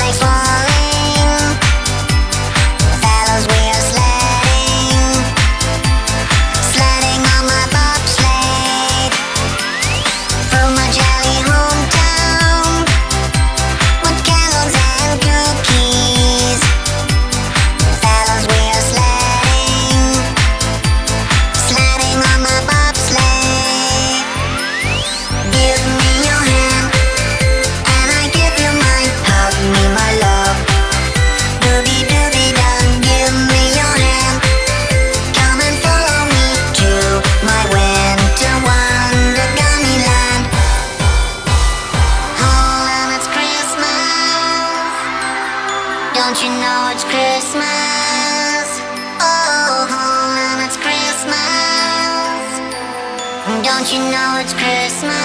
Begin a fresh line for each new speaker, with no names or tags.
Like for Don't you know it's Christmas? Oh, it's Christmas. Don't you know it's Christmas?